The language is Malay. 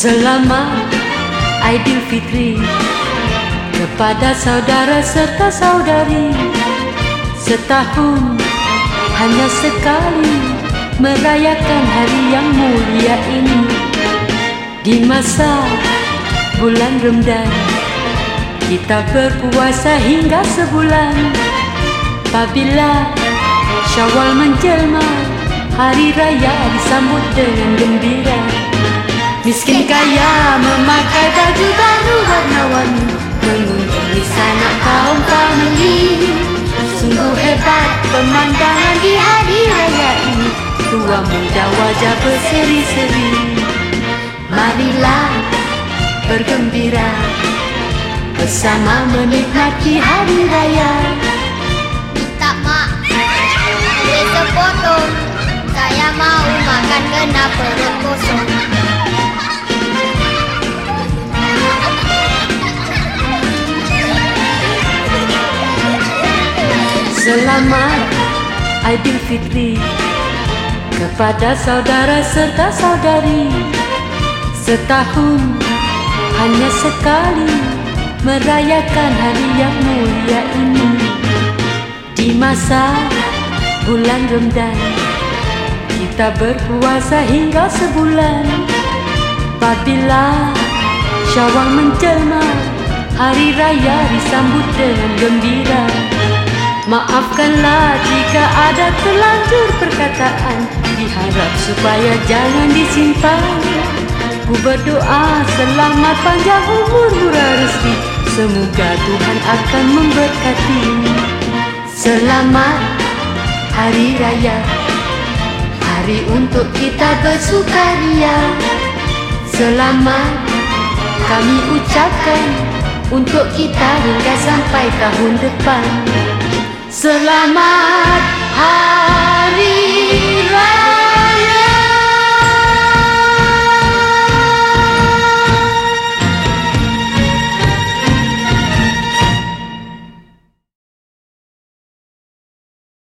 Selamat Aidilfitri Kepada saudara serta saudari Setahun hanya sekali Merayakan hari yang mulia ini Di masa bulan Ramadan. Kita berpuasa hingga sebulan. Apabila Syawal menjelma Hari raya disambut dengan gembira Miskin kaya memakai baju baru warna-warni. Mengunjungi sanak kaum famili. Sungguh hebat pemandangan di hari raya ini. Tua muda wajah berseri-seri. Marilah bergembira Bersama menikmati hari raya. Tak mak Boleh sepotong. Saya mau makan kena perut kosong Selamat. Aidilfitri Kepada saudara serta saudari Setahun hanya sekali Merayakan hari yang mulia ini. Di masa bulan Ramadan Kita berpuasa hingga sebulan. Apabila Syawal menjelma Hari raya disambut dengan gembira Maafkanlah jika ada terlanjur perkataan. Diharap supaya jangan disimpan. Ku berdoa selamat panjang umur murah rezeki Semoga Tuhan akan memberkati. Selamat Hari Raya. Hari untuk kita bersukaria Selamat kami ucapkan Untuk kita hingga sampai tahun depan Selamat Hari